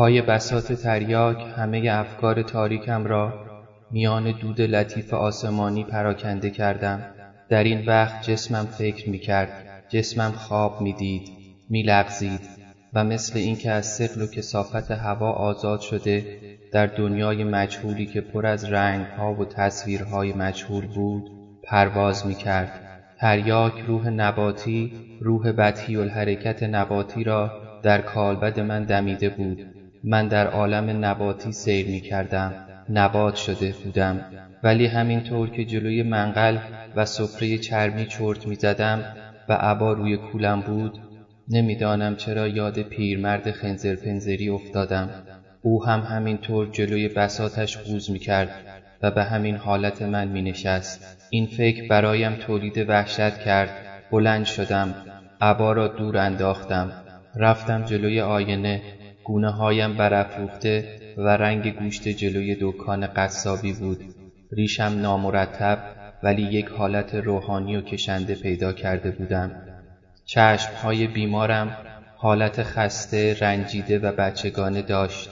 پای بساط تریاک همه افکار تاریکم را میان دود لطیف آسمانی پراکنده کردم. در این وقت جسمم فکر می کرد جسمم خواب می دید می لغزید و مثل اینکه از سقل و کسافت هوا آزاد شده در دنیای مجهولی که پر از رنگها و تصویرهای مجهول بود پرواز می کرد تریاک روح نباتی روح بدهی الحرکت نباتی را در کالبد من دمیده بود. من در عالم نباتی سیر می کردم نبات شده بودم. ولی همینطور که جلوی منقل و سفره چرمی چرت می زدم و عبا روی کولم بود نمی‌دانم چرا یاد پیرمرد خنزرپنزری افتادم. او هم همینطور جلوی بساتش قوز می کرد و به همین حالت من می نشست. این فکر برایم تولید وحشت کرد. بلند شدم عبا را دور انداختم. رفتم جلوی آینه. گونه هایم برافروخته و رنگ گوشت جلوی دکان قصابی بود. ریشم نامرتب ولی یک حالت روحانی و کشنده پیدا کرده بودم. های بیمارم حالت خسته رنجیده و بچگانه داشت.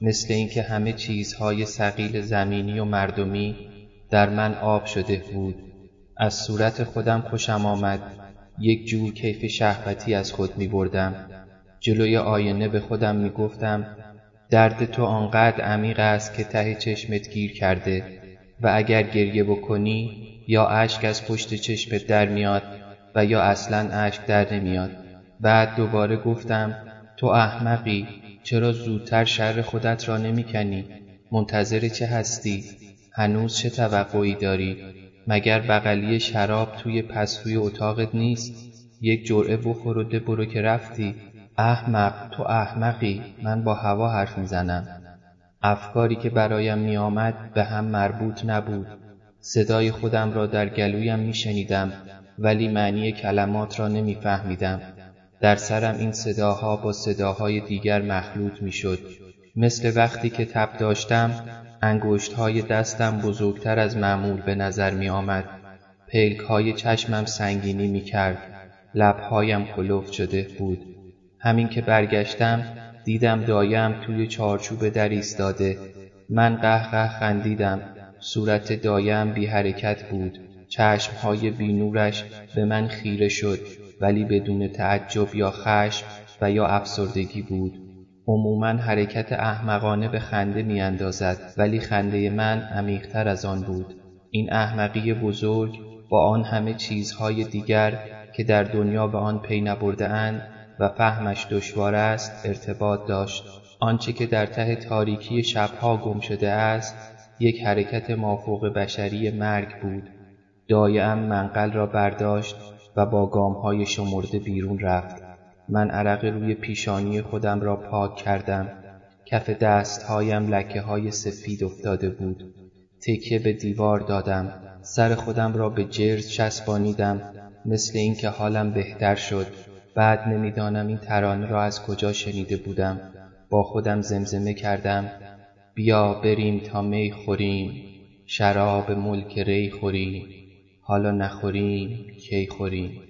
مثل اینکه همه چیزهای سقیل زمینی و مردمی در من آب شده بود. از صورت خودم خوشم آمد. یک جور کیف شهوتی از خود می بردم جلوی آینه به خودم می گفتم درد تو آنقدر عمیق است که ته چشمت گیر کرده و اگر گریه بکنی یا اشک از پشت چشمت در میاد و یا اصلا اشک در نمیاد. بعد دوباره گفتم تو احمقی چرا زودتر شر خودت را نمی‌کنی؟ منتظر چه هستی؟ هنوز چه توقعی داری؟ مگر بغلی شراب توی پستوی اتاقت نیست؟ یک جرعه بخور و ده برو که رفتی؟ احمق تو احمقی من با هوا حرف می‌زنم. افکاری که برایم میآمد به هم مربوط نبود. صدای خودم را در گلویم میشنیدم ولی معنی کلمات را نمیفهمیدم. در سرم این صداها با صداهای دیگر مخلوط می‌شد. مثل وقتی که تب داشتم انگشت های دستم بزرگتر از معمول به نظر می آمد پلک های چشمم سنگینی می کرد لبهایم کلوف شده بود. همین که برگشتم دیدم دایم توی چارچوب در ایستاده. من قهقه خندیدم. صورت دایم بی حرکت بود. چشمهای بی نورش به من خیره شد ولی بدون تعجب یا خشم و یا افسردگی بود. عموما حرکت احمقانه به خنده میاندازد ولی خنده من عمیقتر از آن بود. این احمقی بزرگ با آن همه چیزهای دیگر که در دنیا به آن پی نبرده اند و فهمش دشوار است ارتباط داشت. آنچه که در ته تاریکی شبها گم شده است یک حرکت مافوق بشری مرگ بود. دایم منقل را برداشت و با گامهای شمرده بیرون رفت. من عرق روی پیشانی خودم را پاک کردم. کف دستهایم لکه های سفید افتاده بود. تکیه به دیوار دادم. سر خودم را به جرز چسبانیدم. مثل اینکه حالم بهتر شد. بعد نمی‌دانم این ترانه را از کجا شنیده بودم. با خودم زمزمه کردم. بیا بریم تا می خوریم. شراب ملک ری خوریم. حالا نخوریم کی خوریم؟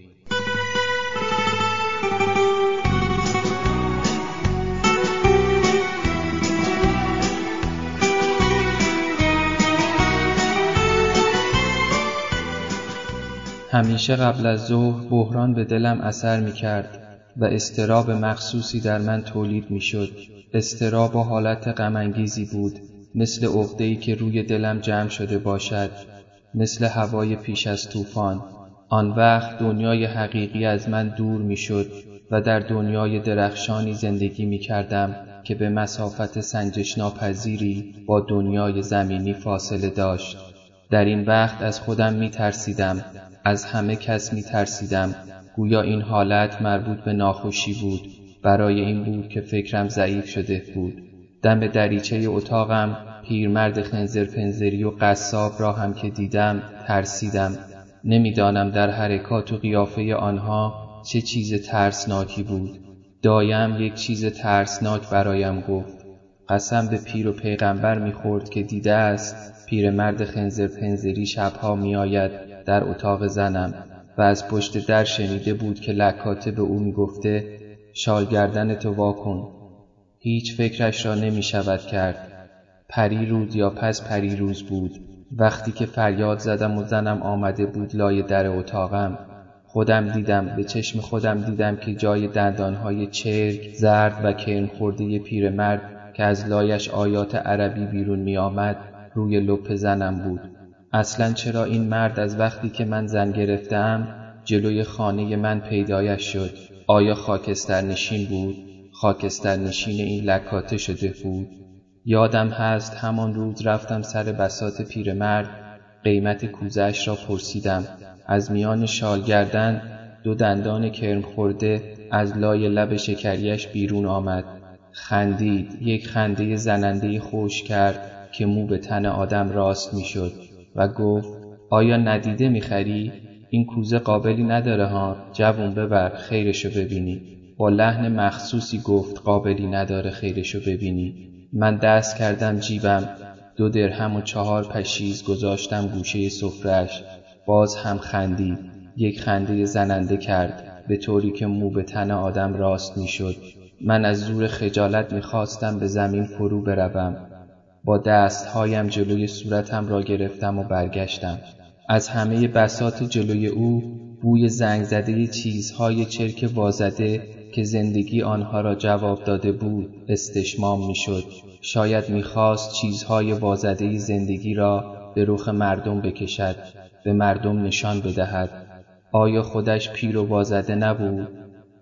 همیشه قبل از ظهر بحران به دلم اثر می کرد و استراب مخصوصی در من تولید می شد. استراب و حالت غمانگیزی بود مثل عقده‌ای که روی دلم جمع شده باشد مثل هوای پیش از طوفان آن وقت دنیای حقیقی از من دور می شد و در دنیای درخشانی زندگی می کردم که به مسافت سنجش ناپذیری با دنیای زمینی فاصله داشت در این وقت از خودم می ترسیدم از همه کس می ترسیدم گویا این حالت مربوط به ناخوشی بود برای این بود که فکرم ضعیف شده بود. دم دریچه اتاقم پیرمرد خنزر پنزری و قصاب را هم که دیدم ترسیدم. نمی‌دانم در حرکات و قیافه آنها چه چیز ترسناکی بود. دایم یک چیز ترسناک برایم گفت. قسم به پیر و پیغمبر می‌خورد که دیده است پیرمرد خنزر پنزری شبها میآید در اتاق زنم و از پشت در شنیده بود که لکاته به او می‌گفته شال گردن تو واکن هیچ فکرش را نمی شود کرد. پری روز یا پس پری روز بود. وقتی که فریاد زدم و زنم آمده بود لای در اتاقم خودم دیدم به چشم خودم دیدم که جای دندانهای چرک زرد و کرم خورده پیرمرد که از لایش آیات عربی بیرون می آمد روی لپ زنم بود. اصلا چرا این مرد از وقتی که من زن گرفتم جلوی خانه من پیدایش شد؟ آیا خاکستر نشین بود؟ خاکستر نشین این لکاته شده بود؟ یادم هست همان روز رفتم سر بسات پیرمرد قیمت کوزش را پرسیدم. از میان شال گردن دو دندان کرم خورده از لای لب شکریش بیرون آمد. خندید یک خنده زننده خوش کرد. که مو به تن آدم راست می‌شد و گفت آیا ندیده می‌خری؟ این کوزه قابلی نداره ها جوون ببر خیرشو ببینی. با لحن مخصوصی گفت قابلی نداره خیرشو ببینی. من دست کردم جیبم. دو درهم و چهار پشیز گذاشتم گوشه سفرش باز هم خندید. یک خنده زننده کرد به طوری که مو به تن آدم راست می‌شد. من از زور خجالت می‌خواستم به زمین فرو بروم. با دستهایم جلوی صورتم را گرفتم و برگشتم. از همه بسات جلوی او بوی زنگ زده چیزهای چرک وازده که زندگی آنها را جواب داده بود استشمام می‌شد. شاید می‌خواست چیزهای وازده زندگی را به رخ مردم بکشد به مردم نشان بدهد. آیا خودش پیر و وازده نبود؟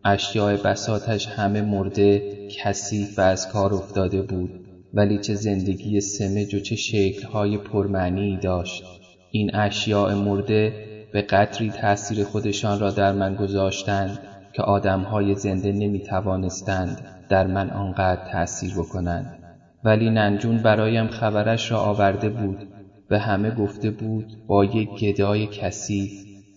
اشیاء بساتش همه مرده کثیف و از کار افتاده بود. ولی چه زندگی سمج و چه شکلهای پرمعنی داشت. این اشیاء مرده به قدری تأثیر خودشان را در من گذاشتند که آدمهای زنده نمی توانستند در من آنقدر تأثیر بکنند. ولی ننجون برایم خبرش را آورده بود به همه گفته بود با یک گدای کسی.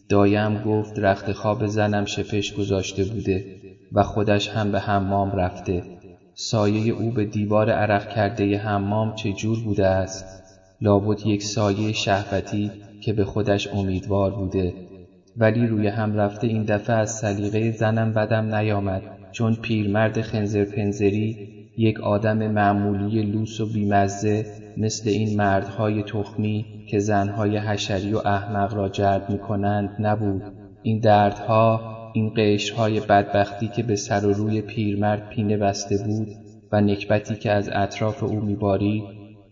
دایم گفت رخت خواب زنم شپش گذاشته بوده و خودش هم به حمام رفته. سایه او به دیوار عرق کرده حمام چجور بوده است؟ لابد یک سایه شهوتی که به خودش امیدوار بوده. ولی روی هم رفته این دفعه از سلیقه زنم بدم نیامد چون پیرمرد خنزر پنزری یک آدم معمولی لوس و بیمزه مثل این مردهای تخمی که زنهای حشری و احمق را جلب می کنند نبود. این دردها این قشرهای بدبختی که به سر و روی پیرمرد پینه بسته بود و نکبتی که از اطراف او میبارید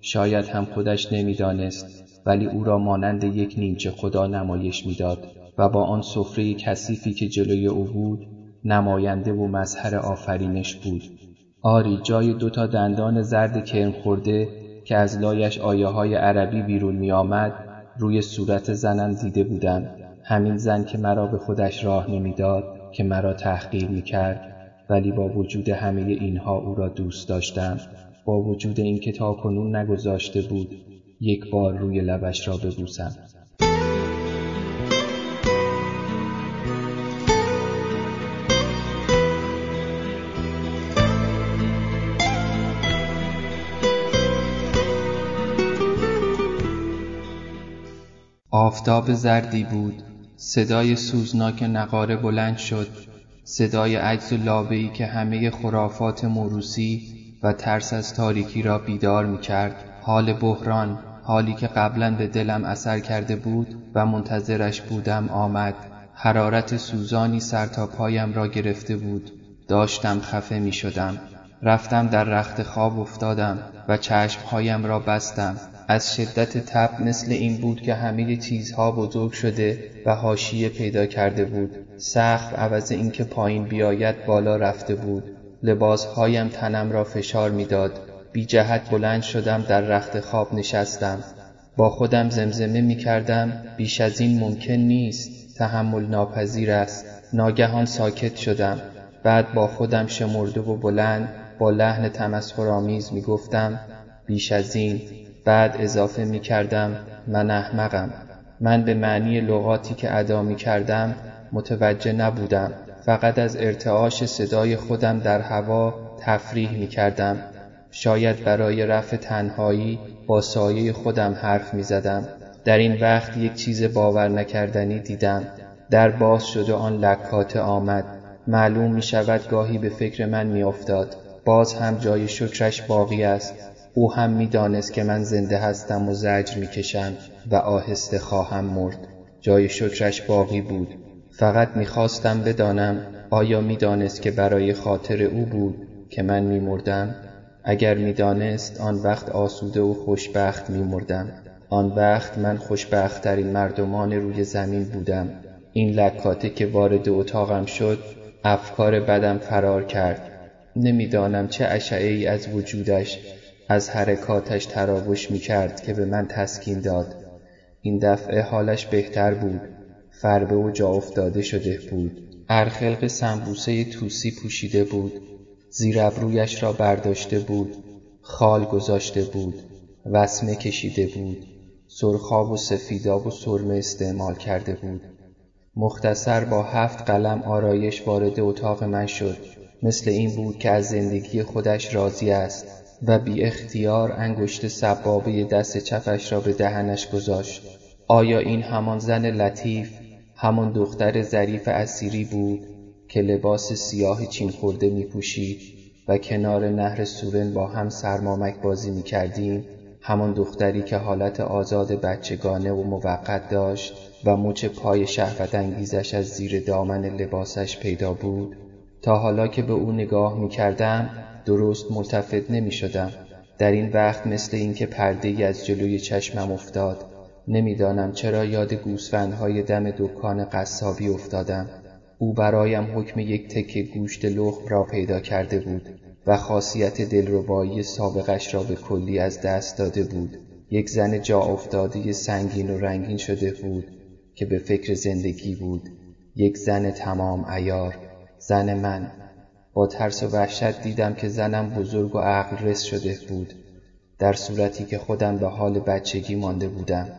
شاید هم خودش نمی‌دانست ولی او را مانند یک نیمچه خدا نمایش می‌داد و با آن سفره کثیفی که جلوی او بود نماینده و مظهر آفرینش بود. آری جای دو تا دندان زرد کرم خورده که از لایش آیه های عربی بیرون می آمد روی صورت زنم دیده بودم همین زن که مرا به خودش راه نمی‌داد که مرا تحقیر می کرد ولی با وجود همه اینها او را دوست داشتم. با وجود اینکه تا کنون نگذاشته بود یک بار روی لبش را ببوسم. آفتاب زردی بود. صدای سوزناک نقاره بلند شد. صدای عجز و لابهای که همه خرافات موروسی و ترس از تاریکی را بیدار می کرد حال بحران حالی که قبلا به دلم اثر کرده بود و منتظرش بودم آمد. حرارت سوزانی سر تا پایم را گرفته بود. داشتم خفه می شدم رفتم در رخت خواب افتادم و چشمهایم را بستم. از شدت تب مثل این بود که همه چیزها بزرگ شده و حاشیه پیدا کرده بود. سقف عوض اینکه پایین بیاید بالا رفته بود. لباسهایم تنم را فشار می‌داد. بی جهت بلند شدم در رخت خواب نشستم. با خودم زمزمه می کردم بیش از این ممکن نیست. تحمل ناپذیر است. ناگهان ساکت شدم. بعد با خودم شمرده و بلند با لحن تمسخرآمیز می گفتم بیش از این. بعد اضافه می کردم من احمقم. من به معنی لغاتی که ادا می کردم متوجه نبودم. فقط از ارتعاش صدای خودم در هوا تفریح می کردم شاید برای رفع تنهایی با سایه خودم حرف می زدم در این وقت یک چیز باور نکردنی دیدم. در باز شد و آن لکاته آمد. معلوم می شود گاهی به فکر من می افتاد باز هم جای شکرش باقی است. او هم می‌دانست که من زنده هستم و زجر می‌کشم و آهسته خواهم مرد. جای شکرش باقی بود. فقط می‌خواستم بدانم آیا می‌دانست که برای خاطر او بود که من میمردم؟ اگر می‌دانست آن وقت آسوده و خوشبخت میمردم. آن وقت من خوشبختترین مردمان روی زمین بودم. این لکاته که وارد اتاقم شد افکار بدم فرار کرد. نمی‌دانم چه اشعه ای از وجودش از حرکاتش تراوش می کرد که به من تسکین داد. این دفعه حالش بهتر بود. فربه و جا افتاده شده بود. ارخلق سنبوسه توسی پوشیده بود. زیر ابرویش را برداشته بود. خال گذاشته بود. وسمه کشیده بود. سرخاب و سفیداب و سرمه استعمال کرده بود. مختصر با هفت قلم آرایش وارد اتاق من شد. مثل این بود که از زندگی خودش راضی است. و بی اختیار انگشت سبابه دست چپش را به دهنش گذاشت. آیا این همان زن لطیف همان دختر ظریف اسیری بود که لباس سیاه چین خورده می پوشید و کنار نهر سورن با هم سرمامک بازی می کردیم همان دختری که حالت آزاد بچگانه و موقت داشت و مچ پای شهوت انگیزش از زیر دامن لباسش پیدا بود؟ تا حالا که به او نگاه می کردم درست ملتفت نمی شدم در این وقت مثل اینکه پرده ای از جلوی چشمم افتاد نمی‌دانم چرا یاد گوسفندهای دم دکان قصابی افتادم. او برایم حکم یک تکه گوشت لخم را پیدا کرده بود و خاصیت دلربایی سابقش را به کلی از دست داده بود. یک زن جا افتاده سنگین و رنگین شده بود که به فکر زندگی بود. یک زن تمام ایار زن من. با ترس و وحشت دیدم که زنم بزرگ و عقل رس شده بود در صورتی که خودم به حال بچگی مانده بودم.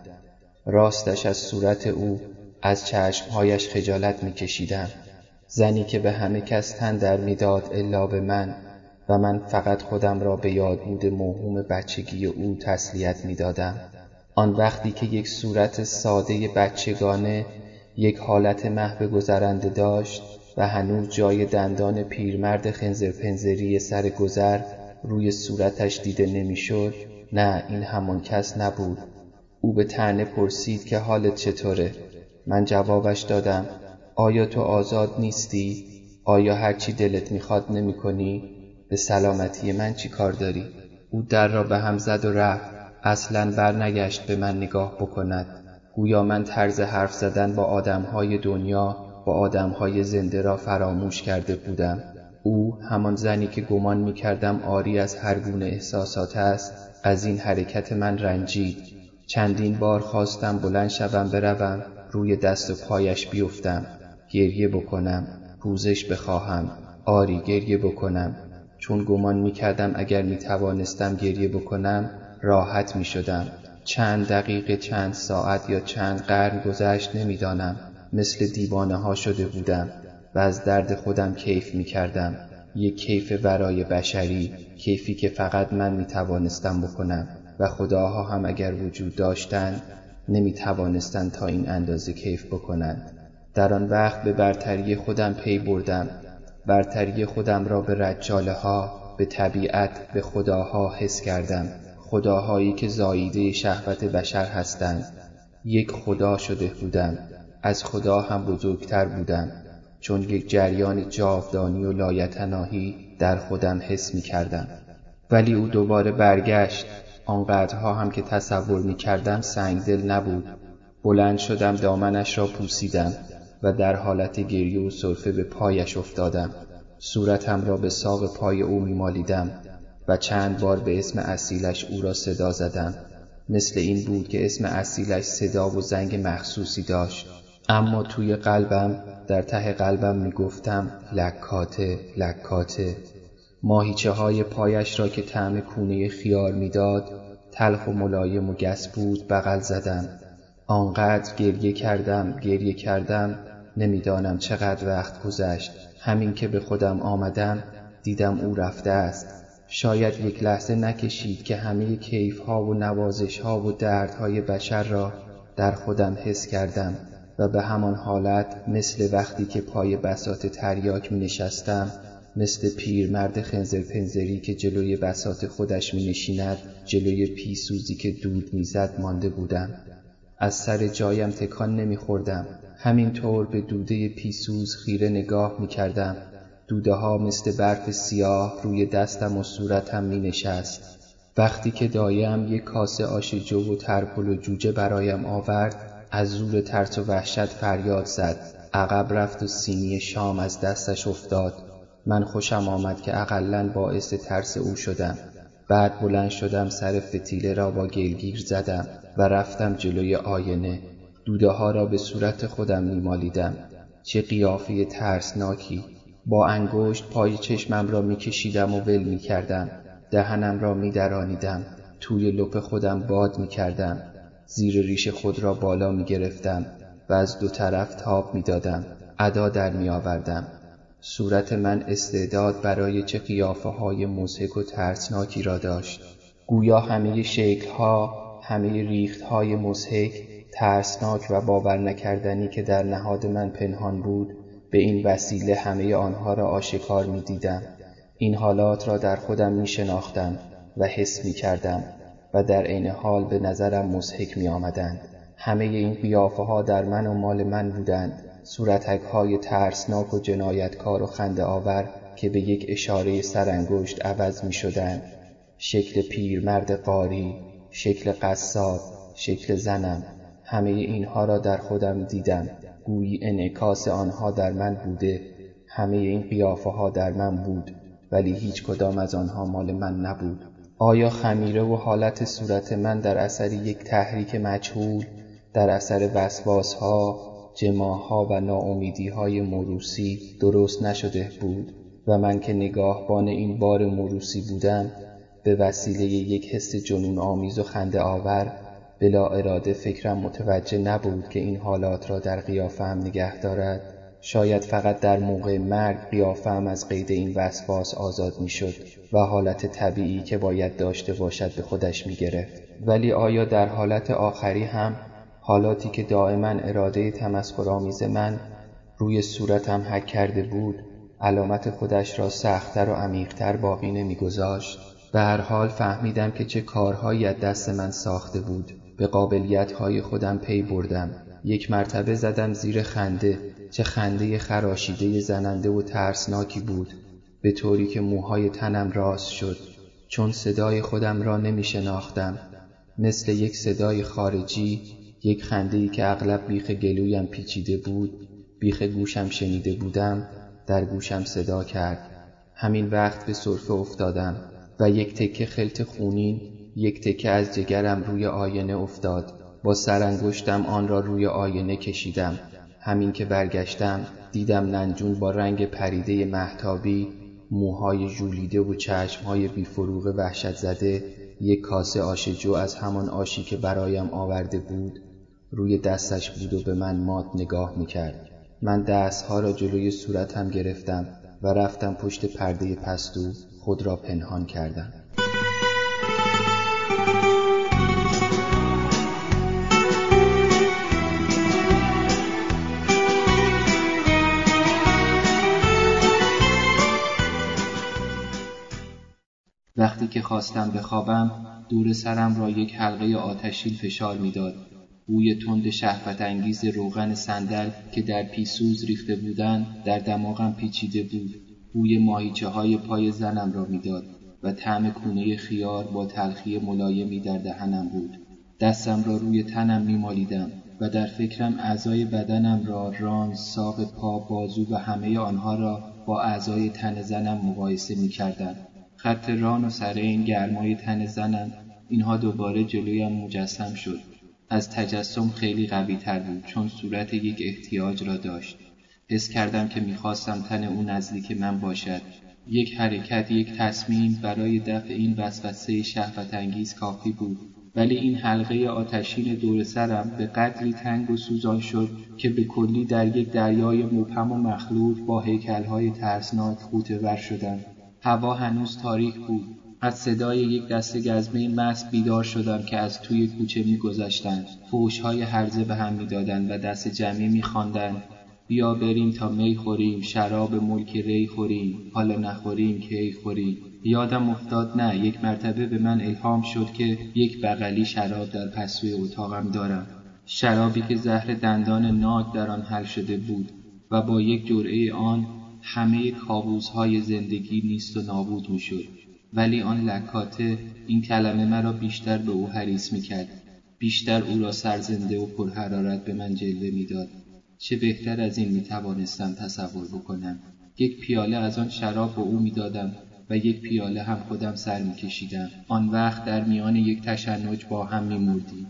راستش از صورت او از چشمهایش خجالت میکشیدم. زنی که به همه کس تن در می‌داد الا به من و من فقط خودم را به یادبود موهوم بچگی او تسلیت می‌دادم. آن وقتی که یک صورت ساده بچگانه یک حالت محو گذرنده داشت و هنوز جای دندان پیرمرد خنزرپنزری سر گذر روی صورتش دیده نمی‌شد نه این همان کس نبود. او به تنه پرسید که حالت چطوره؟ من جوابش دادم آیا تو آزاد نیستی؟ آیا هرچی دلت می‌خواد نمی کنی؟ به سلامتی من چی کار داری؟ او در را به هم زد و رفت. اصلا برنگشت به من نگاه بکند. گویا من طرز حرف زدن با آدمهای دنیا با آدمهای زنده را فراموش کرده بودم. او همان زنی که گمان می کردم آری از هر گونه احساسات است از این حرکت من رنجید. چندین بار خواستم بلند شوم بروم روی دست و پایش بیفتم. گریه بکنم پوزش بخواهم. آری گریه بکنم. چون گمان می کردم اگر می توانستم گریه بکنم راحت می شدم چند دقیقه چند ساعت یا چند قرن گذشت نمی‌دانم. مثل دیوانه ها شده بودم و از درد خودم کیف می کردم یک کیف برای بشری کیفی که فقط من می توانستم بکنم و خداها هم اگر وجود داشتند نمی توانستند تا این اندازه کیف بکنند. در آن وقت به برتری خودم پی بردم. برتری خودم را به رجاله ها به طبیعت به خداها حس کردم. خداهایی که زاییده شهوت بشر هستند. یک خدا شده بودم. از خدا هم بزرگتر بودم چون یک جریان جاودانی و لایتناهی در خودم حس می کردم ولی او دوباره برگشت آنقدرها هم که تصور می کردم سنگدل نبود. بلند شدم دامنش را پوسیدم و در حالت گریه و صرفه به پایش افتادم. صورتم را به ساق پای او میمالیدم و چند بار به اسم اصیلش او را صدا زدم. مثل این بود که اسم اصیلش صدا و زنگ مخصوصی داشت. اما توی قلبم در ته قلبم می‌گفتم لکاته لکاته. ماهیچه های پایش را که طعم کونه خیار می‌داد تلخ و ملایم و گس بود بغل زدم. آنقدر گریه کردم گریه کردم نمی‌دانم چقدر وقت گذشت. همین که به خودم آمدم دیدم او رفته است. شاید یک لحظه نکشید که همه کیف ها و نوازش ها و دردهای بشر را در خودم حس کردم. و به همان حالت مثل وقتی که پای بسات تریاک می نشستم مثل پیرمرد خنزر پنزری که جلوی بسات خودش می نشیند جلوی پیسوزی که دود می‌زد مانده بودم. از سر جایم تکان نمی خوردم همینطور به دوده پیسوز خیره نگاه می کردم دوده ها مثل برف سیاه روی دستم و صورتم می نشست وقتی که دایم یک کاسه آش جو و ترپل و جوجه برایم آورد از زور ترس و وحشت فریاد زد. عقب رفت و سینی شام از دستش افتاد. من خوشم آمد که اقلا باعث ترس او شدم. بعد بلند شدم سر فتیله را با گلگیر زدم و رفتم جلوی آینه. دوده ها را به صورت خودم میمالیدم. چه قیافه ترسناکی. با انگشت پای چشمم را میکشیدم و ول می‌کردم. دهنم را میدرانیدم. توی لپ خودم باد می‌کردم. زیر ریش خود را بالا می‌گرفتم و از دو طرف تاب می‌دادم ادا در میآوردم. صورت من استعداد برای چه قیافه های مزهک و ترسناکی را داشت. گویا همه شکلها همه ریختهای مزهک ترسناک و باور نکردنی که در نهاد من پنهان بود به این وسیله همه آنها را آشکار می دیدم. این حالات را در خودم می شناختم و حس می کردم و در عین حال به نظرم مزهک می آمدند. همه این قیافه ها در من و مال من بودند صورتک های ترسناک و جنایتکار و خنده آور که به یک اشاره سرانگشت عوض می شدند. شکل پیرمرد قاری، شکل قصاب، شکل زنم همه اینها را در خودم دیدم گویی انعکاس آنها در من بوده همه این قیافه ها در من بود ولی هیچ کدام از آنها مال من نبود آیا خمیره و حالت صورت من در اثر یک تحریک مجهول در اثر وسواس ها جماها و ناامیدی های موروسی درست نشده بود و من که نگاهبان این بار موروسی بودم به وسیله یک حس جنون آمیز و خنده آور بلا اراده فکرم متوجه نبود که این حالات را در قیافم نگه دارد؟ شاید فقط در موقع مرگ قیافم از قید این وسواس آزاد می‌شد و حالت طبیعی که باید داشته باشد به خودش می گرفت. ولی آیا در حالت آخری هم حالاتی که دائما اراده تمسخرآمیز من روی صورتم حک کرده بود علامت خودش را سختتر و عمیقتر باقی نمیگذاشت به هر حال فهمیدم که چه کارهایی از دست من ساخته بود به قابلیت های خودم پی بردم یک مرتبه زدم زیر خنده چه خنده خراشیده زننده و ترسناکی بود به طوری که موهای تنم راست شد. چون صدای خودم را نمی شناختم. مثل یک صدای خارجی یک خنده ای که اغلب بیخ گلویم پیچیده بود بیخ گوشم شنیده بودم در گوشم صدا کرد. همین وقت به صرفه افتادم و یک تکه خلط خونین یک تکه از جگرم روی آینه افتاد. با سرانگشتم آن را روی آینه کشیدم. همین که برگشتم دیدم ننجون با رنگ پریده محتابی موهای ژولیده و چشمهای بیفروغ وحشت زده یک کاسه آش جو از همان آشی که برایم آورده بود روی دستش بود و به من مات نگاه می‌کرد. من دستها را جلوی صورتم گرفتم و رفتم پشت پرده پستو خود را پنهان کردم. وقتی که خواستم بخوابم دور سرم را یک حلقه آتشین فشار می‌داد. بوی تند شهوت انگیز روغن صندل که در پیسوز ریخته بودند در دماغم پیچیده بود. بوی ماهیچه های پای زنم را می‌داد و طعم کونه خیار با تلخی ملایمی در دهنم بود. دستم را روی تنم میمالیدم و در فکرم اعضای بدنم را ران، ساق پا، بازو و همه آنها را با اعضای تن زنم مقایسه می کردم. خط ران و این گرمای تن زنم. اینها دوباره جلویم مجسم شد. از تجسم خیلی قوی تر بود چون صورت یک احتیاج را داشت. حس کردم که می‌خواستم تن او نزدیک من باشد. یک حرکت یک تصمیم برای دفع این وسوسه شهوت انگیز کافی بود. ولی این حلقه آتشین دور سرم به قدری تنگ و سوزان شد که به کلی در یک دریای مبهم و مخلوط با هیکلهای ترسناک خوته شدم. هوا هنوز تاریک بود. از صدای یک دسته گزمه مست بیدار شدم که از توی کوچه میگذشتند. فوشهای هرزه به هم می‌دادند و دست جمعی میخواندند. بیا بریم تا می خوریم شراب ملک ری خوریم. حالا نخوریم کی خوریم؟ یادم افتاد نه یک مرتبه به من الهام شد که یک بغلی شراب در پسوی اتاقم دارم. شرابی که زهر دندان ناک در آن حل شده بود و با یک جرعه آن همه های زندگی نیست و نابود می‌شد ولی آن لکاته این کلمه مرا بیشتر به او حریص می‌کرد. بیشتر او را سرزنده و پرحرارت به من جلوه می‌داد. چه بهتر از این می‌توانستم تصور بکنم. یک پیاله از آن شراب به او می‌دادم و یک پیاله هم خودم سر میکشیدم. آن وقت در میان یک تشنج با هم میمردیم.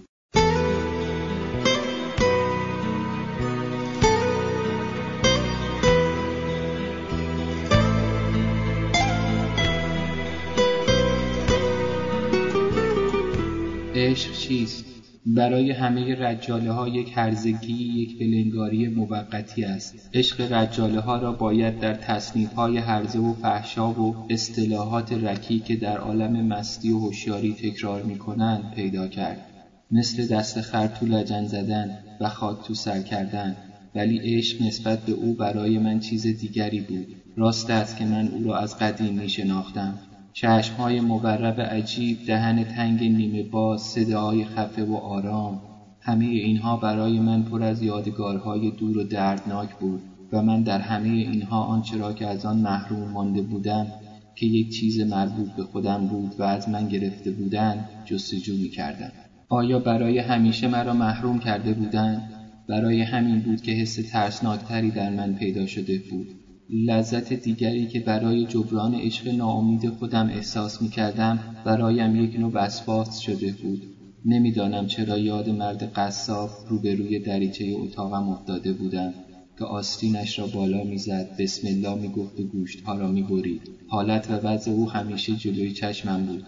عشق چیست؟ برای همه رجاله ها یک هرزگی یک بلنگاری موقتی است. عشق رجاله ها را باید در تصنیف های هرزه و فحشا و اصطلاحات رکی که در عالم مستی و هوشیاری تکرار می کنند پیدا کرد. مثل دست خر تو لجن زدن و خاک تو سر کردن. ولی عشق نسبت به او برای من چیز دیگری بود. راست است که من او را از قدیم می شناختم چشمهای مورب عجیب دهن تنگ نیمه باز صداهای خفه و آرام همه اینها برای من پر از یادگارهای دور و دردناک بود و من در همه اینها آنچه را که از آن محروم مانده بودم که یک چیز مربوط به خودم بود و از من گرفته بودند جستجو می کردم. آیا برای همیشه مرا محروم کرده بودند؟ برای همین بود که حس ترسناکتری در من پیدا شده بود لذت دیگری که برای جبران عشق ناامید خودم احساس می کردم برایم یک نوع وسواس شده بود. نمی‌دانم چرا یاد مرد قصاب روبروی دریچه اتاقم افتاده بودم. که آستینش را بالا می‌زد بسم الله می‌گفت و گوشتها را می‌برید. حالت و وضع او همیشه جلوی چشمم بود.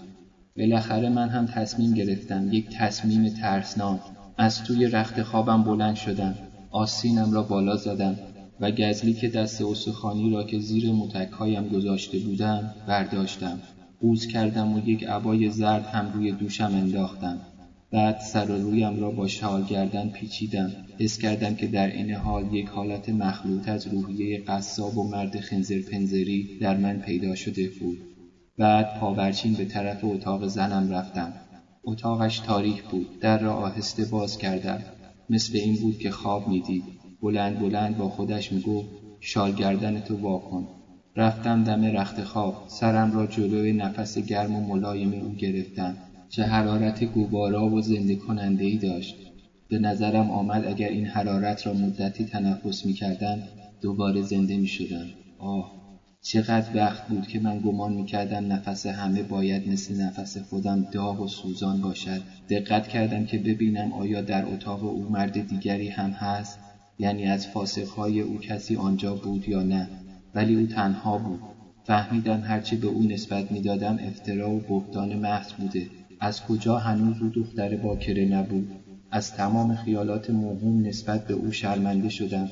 بالاخره من هم تصمیم گرفتم یک تصمیم ترسناک از توی رخت خوابم بلند شدم. آستینم را بالا زدم. و گزلی که دست استخوانی را که زیر متکهایم گذاشته بودم برداشتم. قوز کردم و یک عبای زرد هم روی دوشم انداختم. بعد سر و رویم را با شال گردن پیچیدم. حس کردم که در این حال یک حالت مخلوط از روحیه قصاب و مرد خنزر پنزری در من پیدا شده بود. بعد پاورچین به طرف اتاق زنم رفتم. اتاقش تاریک بود. در را آهسته باز کردم. مثل این بود که خواب می‌دید. بلند بلند با خودش می‌گفت شال گردن تو واکن. رفتم دم رخت خواب. سرم را جلوی نفس گرم و ملایم او گرفتم. چه حرارت گوبارا و زنده کننده ای داشت. به نظرم آمد اگر این حرارت را مدتی تنفس می کردم دوباره زنده می شدم. آه چقدر وقت بود که من گمان می کردم نفس همه باید مثل نفس خودم داغ و سوزان باشد. دقت کردم که ببینم آیا در اتاق او مرد دیگری هم هست. یعنی از فاسقهای او کسی آنجا بود یا نه ولی او تنها بود. فهمیدم هرچه به او نسبت می‌دادم افترا و بهتان محض بوده. از کجا هنوز او دختر باکره نبود؟ از تمام خیالات موهوم نسبت به او شرمنده شدم.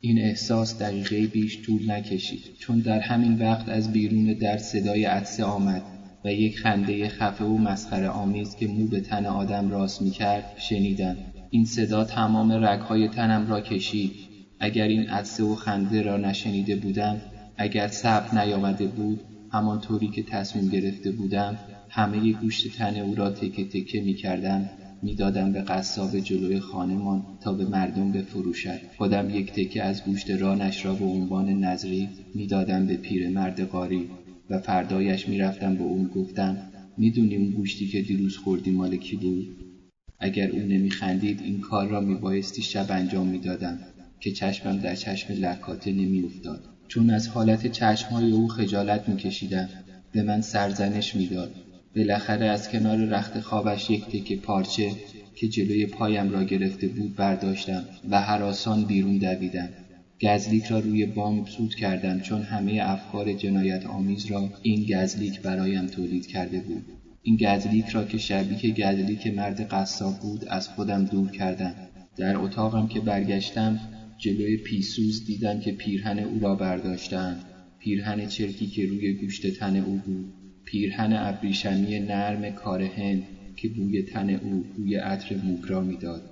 این احساس دقیقه بیش طول نکشید. چون در همین وقت از بیرون در صدای عدسه آمد و یک خنده خفه و مسخره آمیز که مو به تن آدم راست می‌کرد شنیدم. این صدا تمام رگهای تنم را کشید. اگر این عدسه و خنده را نشنیده بودم اگر صبر نیامده بود همانطوری که تصمیم گرفته بودم همه گوشت تن او را تکه تکه می کردم. می‌دادم به قصاب جلوی خانمان تا به مردم بفروشد. خودم یک تکه از گوشت رانش را به عنوان نظری می‌دادم به پیر مرد قاری و فردایش می‌رفتم به اون گفتم می‌دونی اون گوشتی که دیروز خوردی مال کی بود؟ اگر او نمیخندید این کار را میبایستی شب انجام می‌دادم که چشمم در چشم لکاته نمیافتاد. چون از حالت چشمهای او خجالت میکشیدم به من سرزنش می‌داد. بالاخره از کنار رخت خوابش یک تکه پارچه که جلوی پایم را گرفته بود برداشتم و حراسان بیرون دویدم. گزلیک را روی بام سود کردم چون همه افکار جنایت آمیز را این گزلیک برایم تولید کرده بود. این گزلیک را که شبیه گزلیک مرد قصاب بود از خودم دور کردم. در اتاقم که برگشتم جلوی پیسوز دیدم که پیرهن او را برداشتند پیرهن چرکی که روی گوشت تن او بود. پیرهن ابریشمی نرم کار هند که بوی تن او بوی عطر موگرا می‌داد.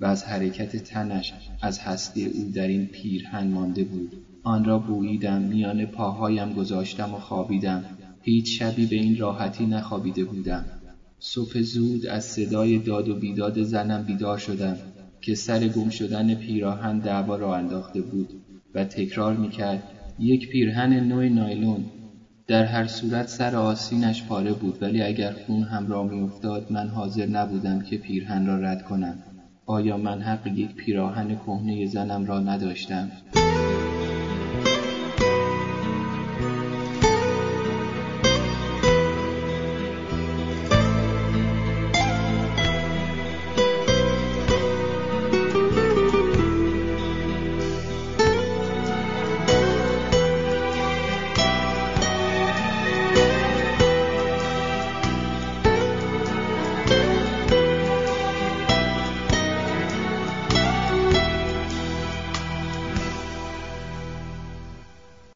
و از حرکت تنش از هستی او در این پیرهن مانده بود. آن را بوییدم میان پاهایم گذاشتم و خوابیدم. هیچ شبی به این راحتی نخوابیده بودم. صبح زود از صدای داد و بیداد زنم بیدار شدم که سر گم شدن پیراهن دعوا را انداخته بود و تکرار می‌کرد یک پیرهن نوع نایلون. در هر صورت سر آسینش پاره بود ولی اگر خون هم را میافتاد من حاضر نبودم که پیرهن را رد کنم. آیا من حق یک پیراهن کهنه زنم را نداشتم؟